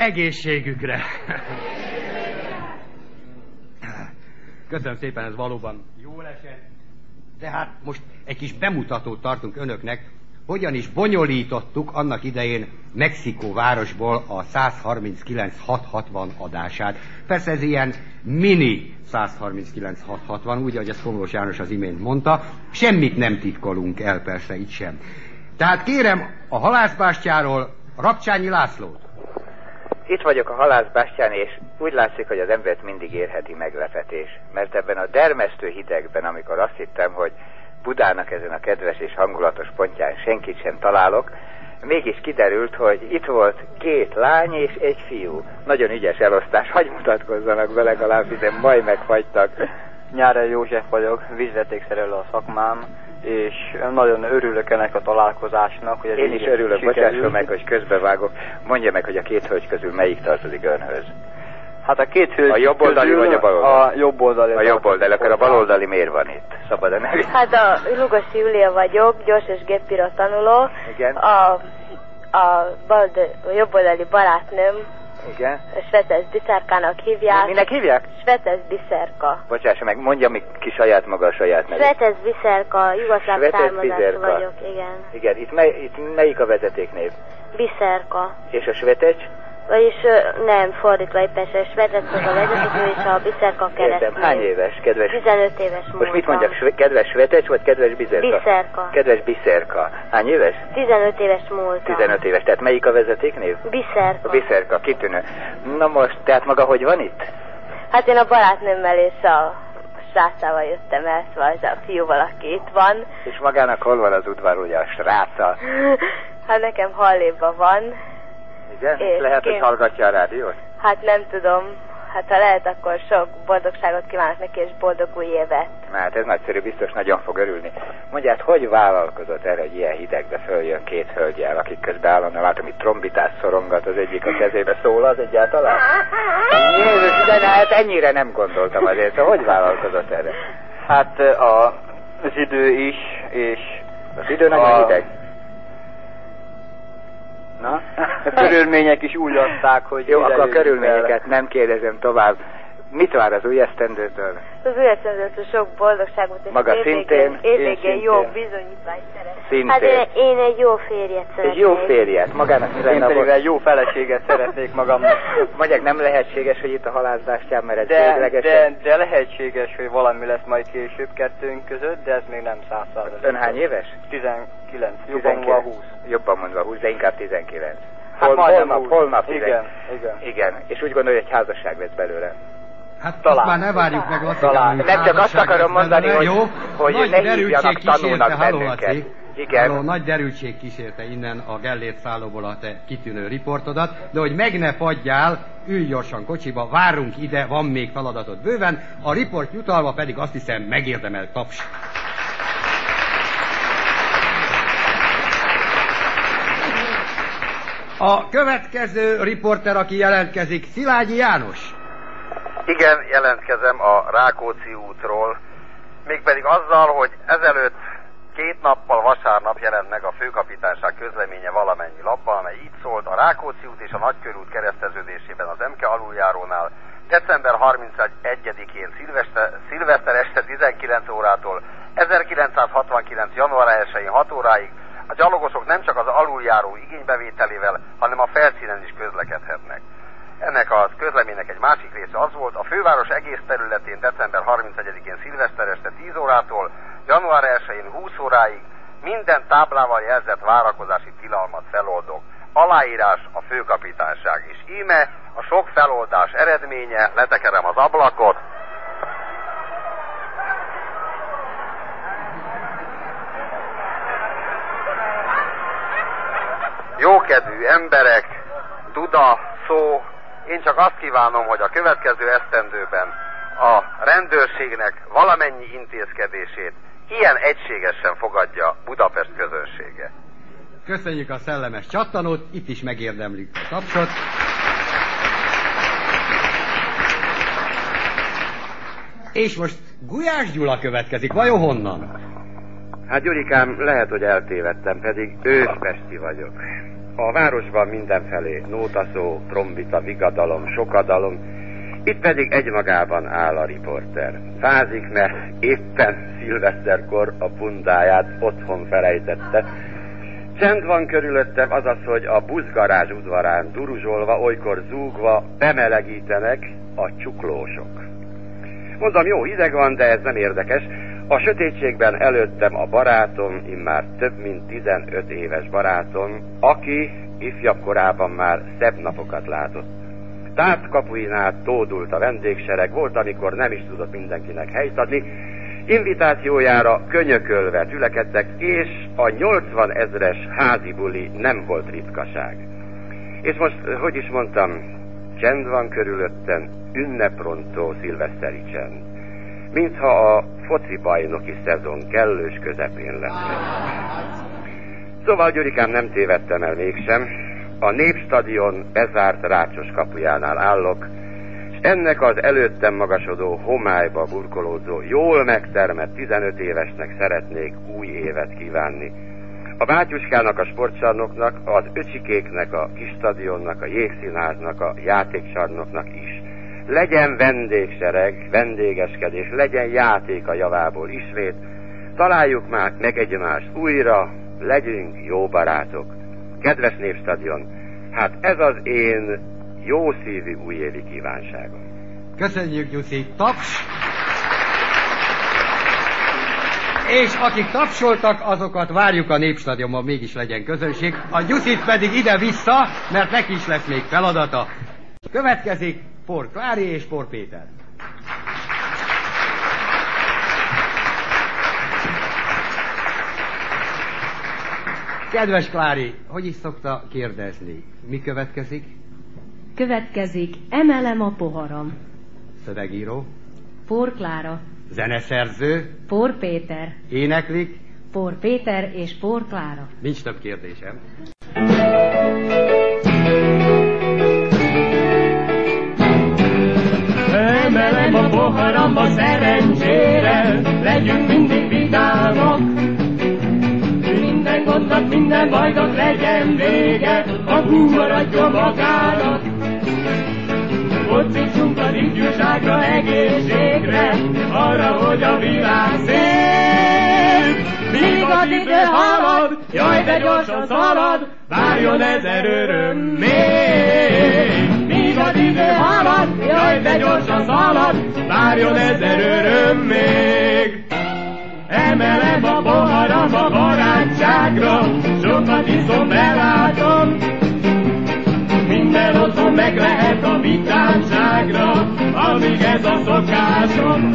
Egészségükre! Köszönöm szépen, ez valóban jó esett. De hát most egy kis bemutatót tartunk önöknek, hogyan is bonyolítottuk annak idején Mexikó városból a 139-660 adását. Persze ez ilyen mini 139-660, úgy, ahogy ezt Komlós János az imént mondta, semmit nem titkolunk el, persze itt sem. Tehát kérem a halászbástyáról Rapcsányi Lászlót. Itt vagyok a halászbástyán, és úgy látszik, hogy az embert mindig érheti meglepetés. Mert ebben a dermesztő hidegben, amikor azt hittem, hogy Budának ezen a kedves és hangulatos pontján senkit sem találok, mégis kiderült, hogy itt volt két lány és egy fiú. Nagyon ügyes elosztás, hagy mutatkozzanak be legalább, hiszen majd megfagytak. Nyára József vagyok, vízvetékszerelő a szakmám, és nagyon örülök ennek a találkozásnak. Hogy Én is örülök, bocsásson meg, hogy közbevágok. Mondja meg, hogy a két hölgy közül melyik tartozik önhöz. Hát a két hölgy A jobb oldali vagy a bal oldali? A jobb oldali. A jobb oldali, akkor a bal oldali miért van itt? Szabad-e meg? Hát a Lugosi Júlia vagyok, gyors és géppira tanuló. Igen. A, a, bal, a jobb oldali barátnőm Igen. Svetes Biszerkának hívják. Minek hívják? Svetes Biszerka. Bocsássa meg, mondja mi ki saját maga a saját nevét. Svetes Biszerka, jugoszláv származású vagyok, igen. Igen, itt, mely, itt melyik a vezetéknév? Biszerka. És a Svetecs? Vagyis nem, fordítva éppen se, Svetes az a vezető és a Biszerka Értem. keresztül. Hány éves, kedves? 15 éves Most mit mondjak, sve- kedves Svetecs vagy kedves Biszerka? Biszerka. Kedves Biszerka. Hány éves? 15 éves múltam. 15 éves. Tehát melyik a vezetéknév? Biszerka. A Biszerka, kitűnő. Na most, tehát maga hogy van itt? Hát én a barátnőmmel és a srácával jöttem el, szóval ez a fiúval, aki itt van. És magának hol van az udvar, ugye a sráca? Hát nekem halléba van. Igen? És Lehet, hogy ki- hallgatja a rádiót? Hát nem tudom. Hát ha lehet, akkor sok boldogságot kívánok neki, és boldog új évet. Na hát ez nagyszerű, biztos nagyon fog örülni. Mondja, hát hogy vállalkozott erre, hogy ilyen hidegbe följön két hölgyel, akik közben állandóan látom, hogy trombitát szorongat, az egyik a kezébe szól az egyáltalán? Jézus, de hát ennyire nem gondoltam azért, szóval hogy vállalkozott erre? Hát a, az idő is, és Az idő nagyon A- hideg. Na? a körülmények is úgy adták, hogy... Jó, akkor a körülményeket nem kérdezem tovább. Mit vár az új esztendőtől? Az új eszemzőtől sok boldogságot, és Maga évvégén- szintén? Évvégén Én jó bizonyítványt szeretnék. Szintén. Hát én, én egy jó férjet Egy szeretnék. jó férjet, magának mi Én pedig egy jó feleséget szeretnék magamnak. Mondják, nem lehetséges, hogy itt a halászbástyán, mert ez De, de, de lehetséges, hogy valami lesz majd később kettőnk között, de ez még nem száz százalék. Ön hány éves? 19, jobban 19. van 20. Jobban mondva 20, de inkább 19. Hát Hol, majdnem holnap, 20. holnap Igen, 19. igen. Igen, és úgy gondolja, hogy házasság lesz belőle. Hát Talán. Már ne várjuk meg Laci, Talán. Nem csak azt akarom mondani, hogy- jó? hogy nagy ne hívjanak tanulnak bennünket. Igen. Halló, nagy derültség kísérte innen a Gellért szállóból a te kitűnő riportodat, de hogy meg ne fagyjál, ülj gyorsan kocsiba, várunk ide, van még feladatod bőven, a riport jutalma pedig azt hiszem megérdemel taps. A következő riporter, aki jelentkezik, Szilágyi János. Igen, jelentkezem a Rákóczi útról, mégpedig azzal, hogy ezelőtt két nappal vasárnap jelent meg a főkapitányság közleménye valamennyi lapban, amely így szólt, a Rákóczi út és a Nagykörút kereszteződésében az MK aluljárónál december 31-én szilveszter, szilveszter este 19 órától 1969. január 1-én 6 óráig a gyalogosok nem csak az aluljáró igénybevételével, hanem a felszínen is közlekedhetnek. Ennek a közleménynek egy másik része az volt, a főváros egész területén december 31-én szilveszter este 10 órától, január 1-én 20 óráig minden táblával jelzett várakozási tilalmat feloldok. Aláírás a főkapitányság is. Íme a sok feloldás eredménye, letekerem az ablakot, Jókedvű emberek, Duda, szó, én csak azt kívánom, hogy a következő esztendőben a rendőrségnek valamennyi intézkedését ilyen egységesen fogadja Budapest közönsége. Köszönjük a szellemes csattanót, itt is megérdemlik a tapsot. És most Gulyás Gyula következik, vajon honnan? Hát Gyurikám, lehet, hogy eltévedtem, pedig őspesti vagyok. A városban mindenfelé nótaszó, trombita, vigadalom, sokadalom, itt pedig egymagában áll a riporter. Fázik, mert éppen szilveszterkor a bundáját otthon felejtette. Csend van körülöttem, azaz, hogy a buszgarázs udvarán duruzsolva, olykor zúgva bemelegítenek a csuklósok. Mondom, jó hideg van, de ez nem érdekes. A sötétségben előttem a barátom, immár több mint 15 éves barátom, aki ifjabb korában már szebb napokat látott. Tárt kapuinál tódult a vendégsereg, volt, amikor nem is tudott mindenkinek helyt adni, invitációjára könyökölve tülekedtek, és a 80 ezres házi buli nem volt ritkaság. És most, hogy is mondtam, csend van körülöttem, ünneprontó szilveszteri csend. Mintha a foci bajnoki szezon kellős közepén lenne. Szóval, Gyurikám, nem tévedtem el mégsem, a Népstadion bezárt rácsos kapujánál állok, és ennek az előttem magasodó homályba burkolózó, jól megtermett 15 évesnek szeretnék új évet kívánni. A bátyuskának, a sportcsarnoknak, az öcsikéknek, a kis stadionnak, a jégszínháznak, a játékcsarnoknak is. Legyen vendégsereg, vendégeskedés, legyen játék a javából ismét. Találjuk már meg egymást újra, legyünk jó barátok. Kedves Népstadion, hát ez az én jó szívű újévi kívánságom. Köszönjük, Gyuszi. Taps! És akik tapsoltak, azokat várjuk a Népstadionban, mégis legyen közönség. A Gyuszit pedig ide-vissza, mert neki is lesz még feladata. Következik Por Klári és Por Péter. Kedves Klári, hogy is szokta kérdezni? Mi következik? Következik Emelem a poharam. Szövegíró. Por Klára. Zeneszerző. Por Péter. Éneklik. Por Péter és Por Klára. Nincs több kérdésem. Legyünk mindig vidámak, minden gondnak, minden bajnak legyen vége, a hú maradjon magának. Focítsunk az ifjúságra, egészségre, arra, hogy a világ szép. Míg az idő halad, jaj, de gyorsan szalad, várjon ezer öröm még. Míg az idő halad, jaj, de gyorsan szalad, várjon ezer öröm még. Emelem a poharam a barátságra, sokat iszom, belátom. Minden otthon meg lehet a vitámságra, amíg ez a szokásom.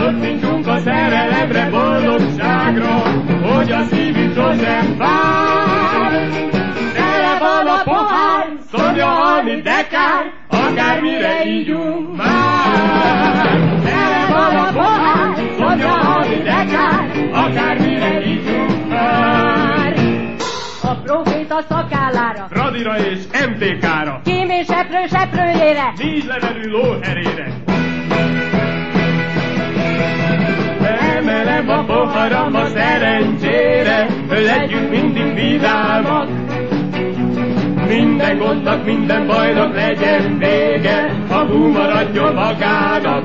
Ott a szerelemre, boldogságra, hogy a szívünk sosem vár. Tele van a pohár, szomja halni de kár, akármire ígyunk már. Tele van a pohár, szomja halni de kár, akármire ígyunk már. A proféta szakállára, Radira és MTK-ra, Kím és seprő seprőjére, négy levelű lóherére. Emelem a poharam a szerencsére, legyünk mindig vidámak. Minden gondnak, minden bajnak legyen vége, a hú maradjon magának.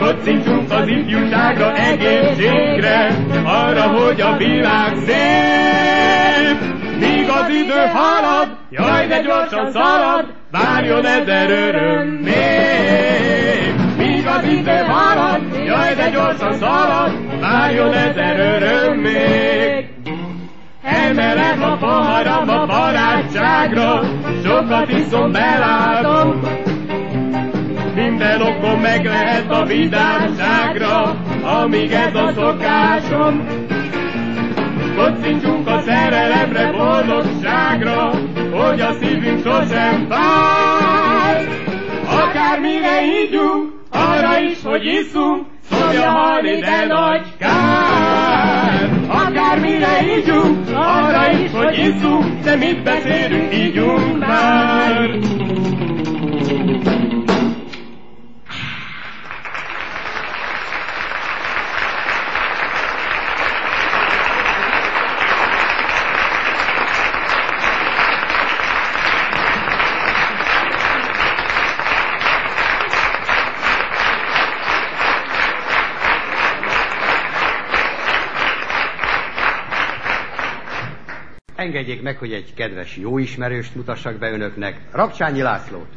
Kocincsunk az ifjúságra, egészségre, arra, hogy a világ szép. Míg az idő halad, jaj, de gyorsan szalad, várjon ezer öröm még. Míg az idő halad, jaj, de gyorsan szalad, várjon ezer öröm még. Emelem a poharam a barátságra, sokat iszom, belátom. Minden okom meg lehet a vidámságra, amíg ez a szokásom. Kocincsunk a szerelemre, boldogságra, hogy a szívünk sosem fáj. Akármire ígyunk, arra is, hogy iszunk, szólja halni, de nagy kár. Akármire ígyunk, arra is, hogy iszunk, de mit beszélünk, ígyunk már. Engedjék meg, hogy egy kedves jó ismerőst mutassak be önöknek, Rapcsányi Lászlót.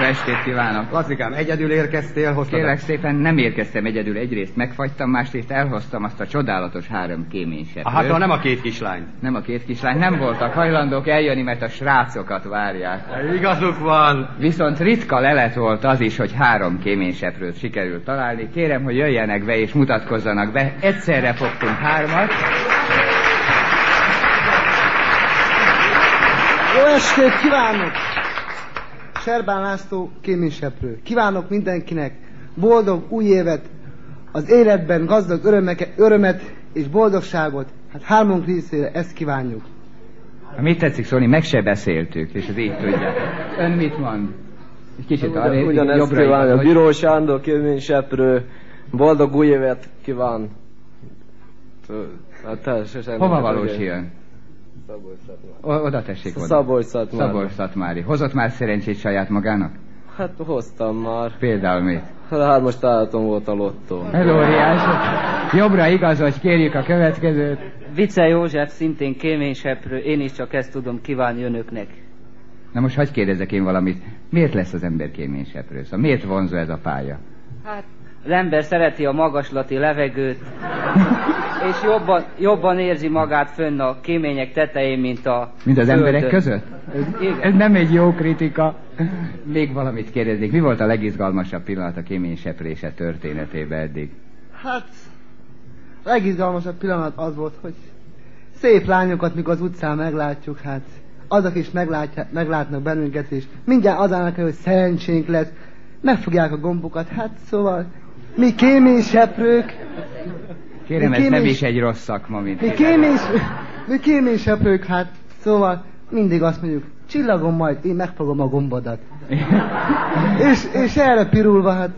Jó estét kívánok! Lacikám, egyedül érkeztél, hoztad Kérlek szépen, nem érkeztem egyedül. Egyrészt megfagytam, másrészt elhoztam azt a csodálatos három kéményseprőt. Hát nem a két kislány. Nem a két kislány, nem voltak hajlandók eljönni, mert a srácokat várják. Igazuk van. Viszont ritka lelet volt az is, hogy három kéményseprőt sikerült találni. Kérem, hogy jöjjenek be és mutatkozzanak be. Egyszerre fogtunk hármat. Jó estét kívánok! Serbán László kéményseprő. Kívánok mindenkinek boldog új évet, az életben gazdag örömeke, örömet és boldogságot. Hát hármunk részére ezt kívánjuk. Mit tetszik szólni, meg se beszéltük, és ez így tudja. Ön mit mond? Egy kicsit arra, Ugyanezt kívánok. igaz, Bíró Sándor, kéményseprő, boldog új évet kíván. Hát, teljesen Hova valós tudja. Jön? Szabolcs-Szatmár. O- oda tessék oda. Szabolcs-Szatmár. Szabolcs-Szatmári. Hozott már szerencsét saját magának? Hát hoztam már. Például mit? Hát hármas találatom volt a lottó. Ez óriás. Jobbra igaz, hogy kérjük a következőt. Vice József szintén kéményseprő, én is csak ezt tudom kívánni önöknek. Na most hagyj kérdezek én valamit. Miért lesz az ember kéményseprő? Szóval miért vonzó ez a pálya? Hát az ember szereti a magaslati levegőt, és jobban, jobban érzi magát fönn a kémények tetején, mint a Mint az földön. emberek között? Ez, Igen. ez nem egy jó kritika. Még valamit kérdeznék. Mi volt a legizgalmasabb pillanat a kéményseprése történetében eddig? Hát, a legizgalmasabb pillanat az volt, hogy szép lányokat, mikor az utcán meglátjuk, hát azok is meglátják, meglátnak bennünket, és mindjárt az állnak hogy szerencsénk lesz, megfogják a gombokat, hát szóval mi kéményseprők, Kérem, Mi ez nem kémés- is egy rossz szakma, mint mi, kémés, mi kéményseprők, hát szóval mindig azt mondjuk, csillagom majd, én megfogom a gombodat. és, és erre pirulva, hát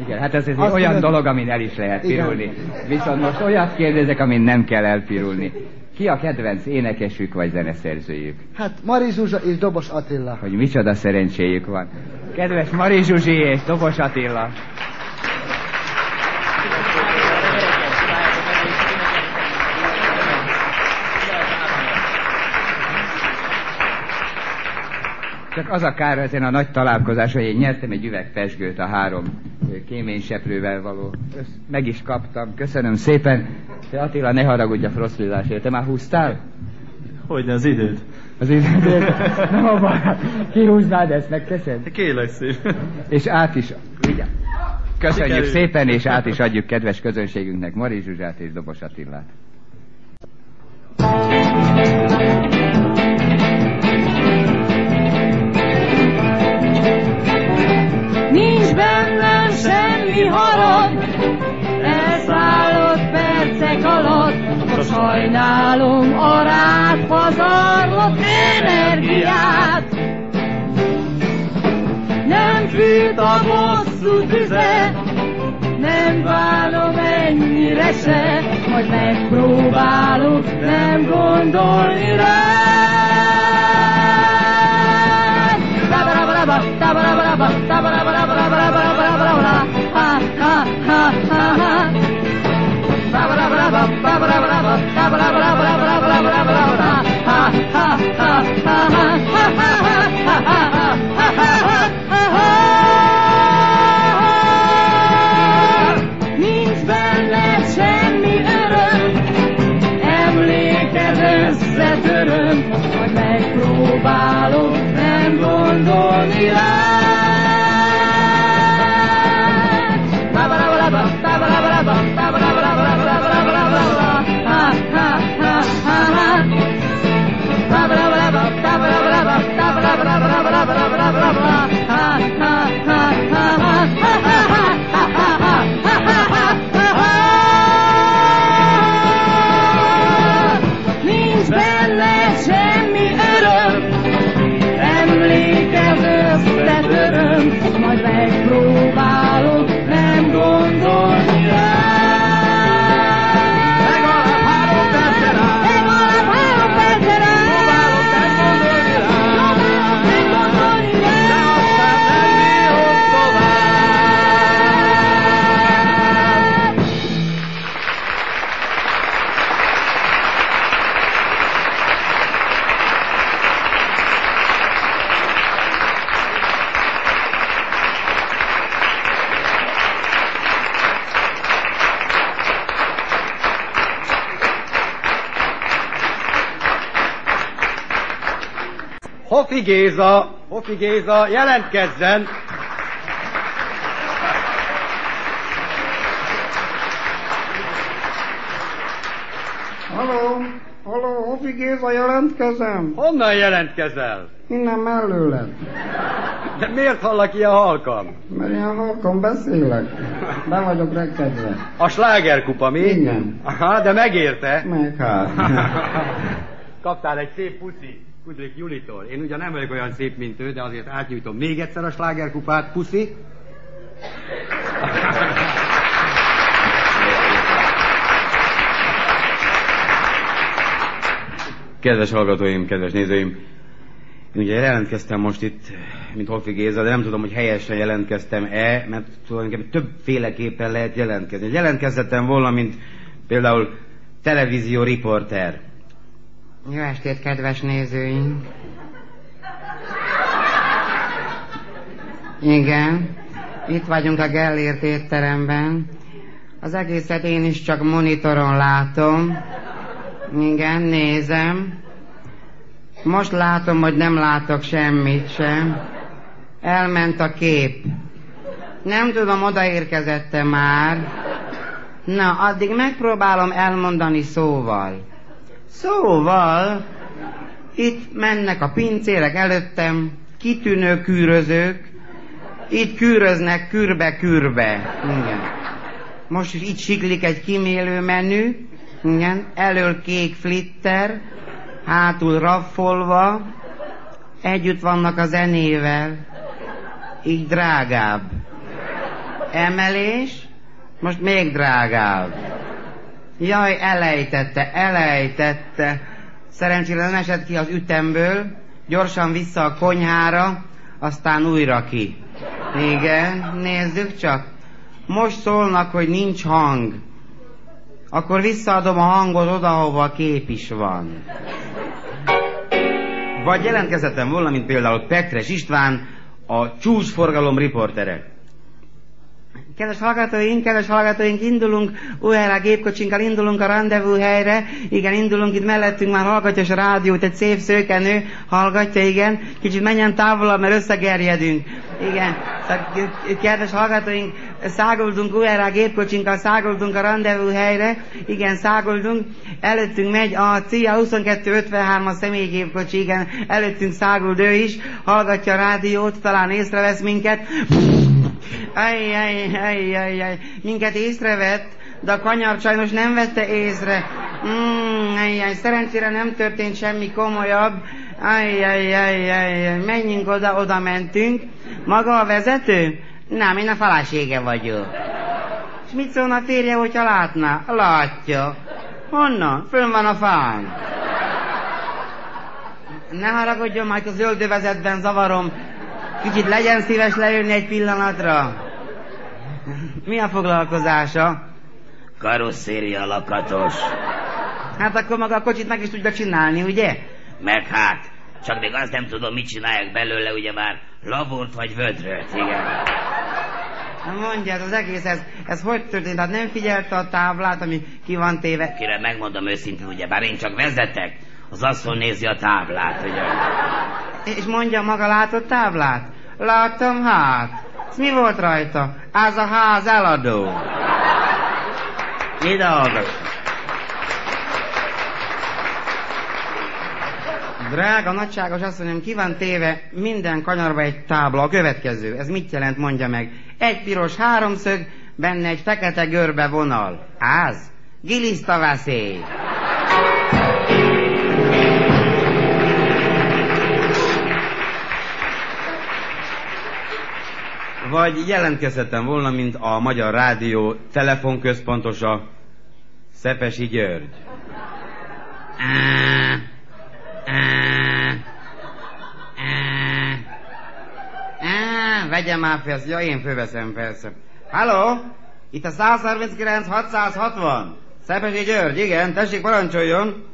Igen, hát ez egy Azt olyan mondod- dolog, amin el is lehet Igen. pirulni. Viszont most olyat kérdezek, amin nem kell elpirulni. Ki a kedvenc énekesük vagy zeneszerzőjük? Hát Mari Zsuzsa és Dobos Attila. Hogy micsoda szerencséjük van. Kedves Mari Zsuzsi és Dobos Attila. Csak az a kár ezen a nagy találkozás, hogy én nyertem egy üveg pesgőt a három kéményseprővel való. Össz, meg is kaptam. Köszönöm szépen. Te Attila, ne haragudj a froszlizásért. Te már húztál? Hogyne az időt? Az időt? Na, van. Kihúznád ezt, megteszed? Kélek szépen. És át is... Vigyázz. Köszönjük Sikerült. szépen, és át is adjuk kedves közönségünknek Mari Zsuzsát és Dobos Attillát. Sajnálom a rád pazarlott energiát. Nem fűt a bosszú tüze, nem bánom ennyire se, hogy megpróbálok nem gondolni rád. oportunidad. Hofi Géza, Hofi Géza, jelentkezzen! Halló, halló, Hofi Géza, jelentkezem. Honnan jelentkezel? Innen mellőled. De miért hallak ilyen halkan? Mert ilyen halkan beszélek. Be vagyok rekedve. A slágerkupa, mi? Igen. Aha, de megérte. Meg hát. Kaptál egy szép puszi Kudlik Julitól. Én ugyan nem vagyok olyan szép, mint ő, de azért átnyújtom még egyszer a slágerkupát. Puszi. Kedves hallgatóim, kedves nézőim, én ugye jelentkeztem most itt, mint Hofi Géza, de nem tudom, hogy helyesen jelentkeztem-e, mert tulajdonképpen többféleképpen lehet jelentkezni. Jelentkezhettem volna, mint például televízió riporter. Jó estét, kedves nézőink. Igen, itt vagyunk a Gellért étteremben. Az egészet én is csak monitoron látom. Igen, nézem. Most látom, hogy nem látok semmit sem. Elment a kép. Nem tudom, odaérkezette már. Na, addig megpróbálom elmondani szóval. Szóval, itt mennek a pincérek előttem, kitűnő kűrözők, itt kűröznek kürbe-kürbe. Most is itt siklik egy kimélő menü, igen, elől kék flitter, hátul raffolva, együtt vannak a zenével, így drágább. Emelés, most még drágább. Jaj, elejtette, elejtette. Szerencsére nem esett ki az ütemből, gyorsan vissza a konyhára, aztán újra ki. Igen, nézzük csak. Most szólnak, hogy nincs hang. Akkor visszaadom a hangot oda, ahova a kép is van. Vagy jelentkezhetem volna, mint például Petres István, a csúcsforgalom riportere. Kedves hallgatóink, kedves hallgatóink, indulunk, újra gépkocsinkkal indulunk a rendezvú helyre. Igen, indulunk, itt mellettünk már hallgatja a rádiót, egy szép szőkenő hallgatja, igen. Kicsit menjen távolabb, mert összegerjedünk. Igen, szóval, kedves hallgatóink, száguldunk újra gépkocsinkkal, száguldunk a rendezvú helyre. Igen, száguldunk. Előttünk megy a CIA 2253-as személygépkocsi, igen, előttünk száguld ő is, hallgatja a rádiót, talán észrevesz minket. Aj, aj, aj, aj, aj. Minket észrevett, de a kanyar sajnos nem vette észre. Mm, aj, aj, szerencsére nem történt semmi komolyabb. Aj, aj, aj, aj, aj. menjünk oda, oda mentünk. Maga a vezető? Nem, én a felesége vagyok. És mit szólna a férje, hogyha látná? Látja. Honnan? Fönn van a fán. Ne haragudjon, majd a zöldövezetben zavarom. Kicsit legyen szíves leülni egy pillanatra. Mi a foglalkozása? Karosszéria lakatos. Hát akkor maga a kocsit meg is tudja csinálni, ugye? Meg hát, csak még azt nem tudom, mit csinálják belőle, ugye már lavort vagy vödröt, igen. Mondja, ez az egész, ez, ez hogy történt? Hát nem figyelte a táblát, ami ki van téve? Kire megmondom őszintén, ugye, bár én csak vezetek, az asszony nézi a táblát, ugye. És mondja, maga látott táblát? Láttam, hát. Ez mi volt rajta? Az a ház eladó. Ide hallgass. Drága, nagyságos asszonyom, ki van téve minden kanyarba egy tábla, a következő. Ez mit jelent, mondja meg? Egy piros háromszög, benne egy fekete görbe vonal. Az? Giliszta veszély. Vagy jelentkezhettem volna, mint a Magyar Rádió telefonközpontosa Szepesi György. Á, vegye már fel, ja, én fölveszem persze. Halló? Itt a 139 660. Szepesi György, igen, tessék parancsoljon.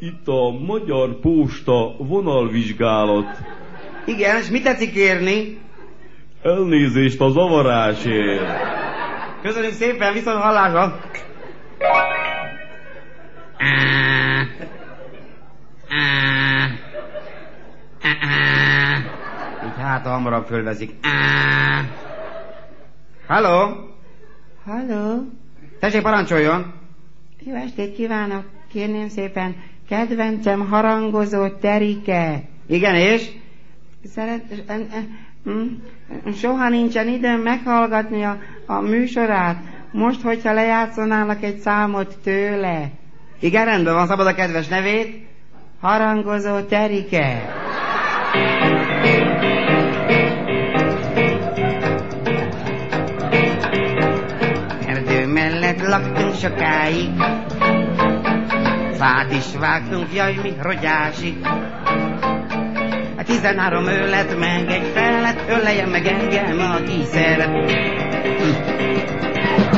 Itt a Magyar Posta vonalvizsgálat. Igen, és mit tetszik kérni? Elnézést a zavarásért. Köszönjük szépen, viszont hallásra. hát, ha hamarabb fölvezik. Á. Halló? Halló? Tessék, parancsoljon. Jó estét kívánok, kérném szépen. Kedvencem harangozó Terike. Igen, és? Szeret... mm, Soha nincsen időm meghallgatni a, a műsorát. Most, hogyha lejátszanának egy számot tőle. Igen, rendben van, szabad a kedves nevét. Harangozó Terike. Erdő mellett laktunk sokáig, fát is vágtunk, jaj, mi rogyásig. Tizenhárom ő lett meg egy felett, öleljen meg engem, aki szeret.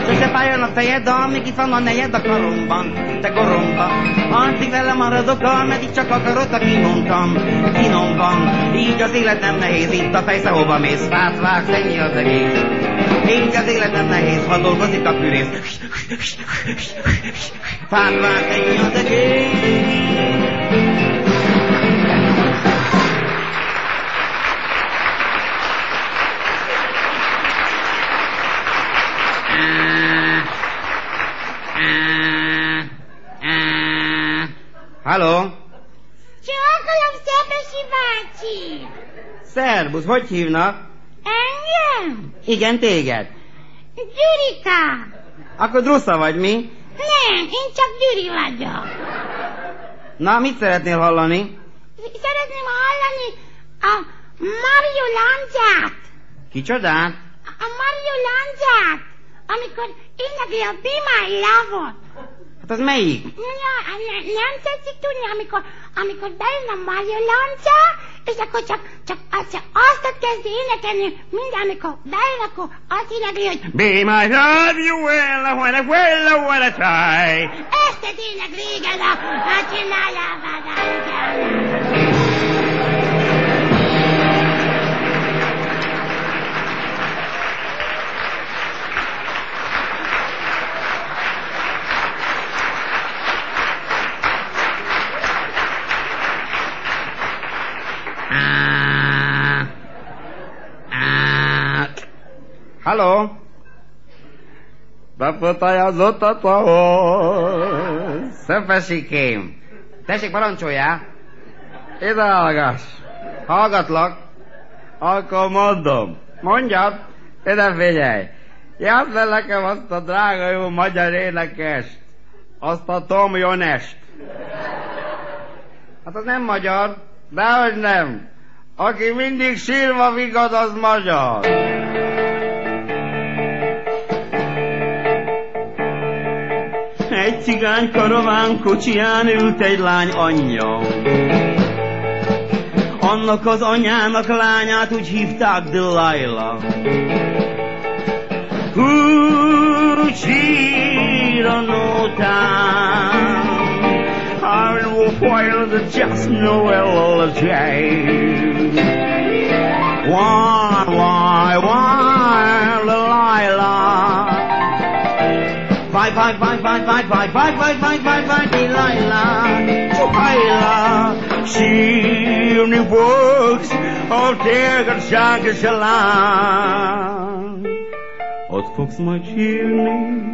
Sose fájjon a fejed, amíg itt van a nejed a karomban, te goromba. Addig vele maradok, ameddig csak akarod, a kimondtam, finomban. Így az élet nem nehéz, itt a fejsze hova mész, fát vágsz, ennyi az egész. Így az élet nem nehéz, ha dolgozik a fűrész. Fát vágsz, ennyi az egész. Halló? Csókolom, Szepesi bácsi! Szerbusz, hogy hívnak? Engem? Igen, téged. Gyurika! Akkor drusza vagy mi? Nem, én csak Gyuri vagyok. Na, mit szeretnél hallani? Szeretném hallani a Mario Lanzát. Kicsodát? A Mario Lanzát, amikor énekli a Be My Love-ot. Hát az melyik? Ja, ne- nem tetszik tudni, amikor, amikor bejön a Mario Lanza, és akkor csak, csak, csak azt kezdi énekelni, minden, amikor bejön, akkor azt énekli, hogy Be my love, you will, I will, I wanna try. ezt az ének régen a, a Halló? Befotajazott a tahol. Szöpesikém. Tessék, parancsoljál. Ide hallgass. Hallgatlak. Akkor mondom. Mondjad. Ide figyelj. Játsd le nekem azt a drága jó magyar énekest. Azt a Tom Jonest. Hát az nem magyar. Dehogy nem. Aki mindig sírva vigad, az magyar. Egy cigány karaván kocsiján ült egy lány anyja. Annak az anyának lányát úgy hívták Delilah. Who cheat on no time. I will fire the just Noel J. Why, why, why, Vai, vai, vai, vai, vai, vai, vai, vai, vai, vai, Delilah, Delilah, she only works all téged ságos Ott fogsz majd sírni,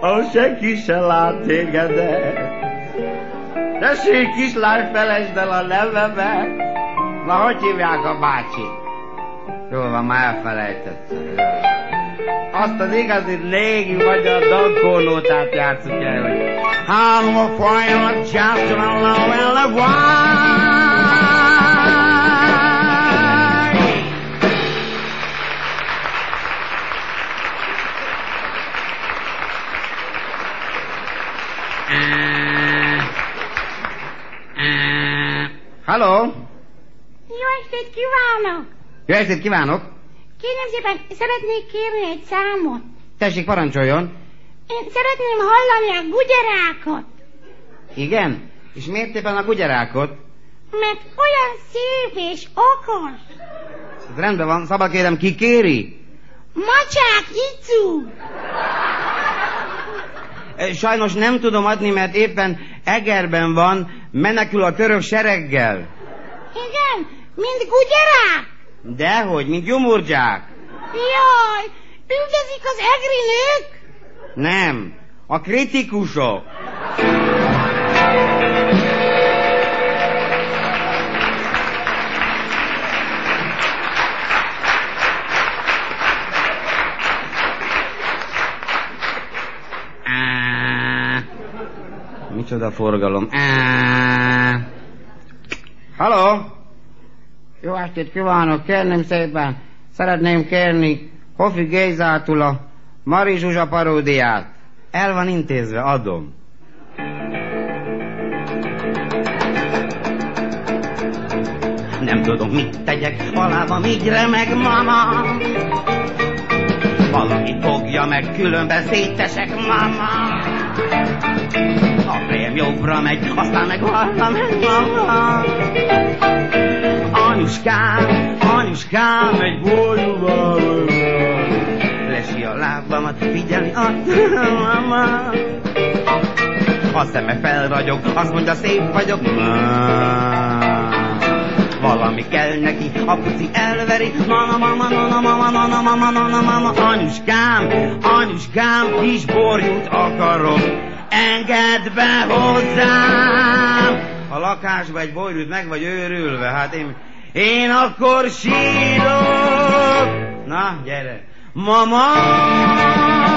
ahol senki se lát tégedet. Tessék, kislány, felejtsd el a nevemet. Na, hogy hívják a bácsi? Jól van, már elfelejtettem. Azt az igazi régi magyar dankólótát játszuk el, hogy I'm a fire just a wine. Halló? Jó estét kívánok! Jó estét kívánok! Kérem szépen, szeretnék kérni egy számot. Tessék, parancsoljon. Én szeretném hallani a gugyerákot, Igen? És miért éppen a gugyerákot? mert olyan szép és okos. Ez rendben van, szabad kérem, ki kéri? Macsák Icu! E, Sajnos nem tudom adni, mert éppen Egerben van, menekül a török sereggel. Igen, Mint gugyerák? Dehogy, mint gyomorgyák. Jaj, üldözik az egri nők? Nem, a kritikusok. Micsoda forgalom. Halló? Jó estét kívánok, kérném szépen. Szeretném kérni Hofi Gézától a Mari Zsuzsa paródiát. El van intézve, adom. Nem tudom, mit tegyek, alába míg remeg mama. Valaki fogja meg, különben szétesek mama. A fejem jobbra megy, aztán meg balra megy. Anyuskám, anyuskám, egy bolyúval Lesi a lábamat, figyelni a mama A szeme felragyog, azt mondja szép vagyok Valami kell neki, a puci elveri Mama, mama, mama, mama, mama, mama, mama, mama Anyuskám, anyuskám, kis borjút akarok Engedd be hozzám A lakásba egy borjút meg vagy őrülve, hát én én akkor sírok. Na, gyere. Mama!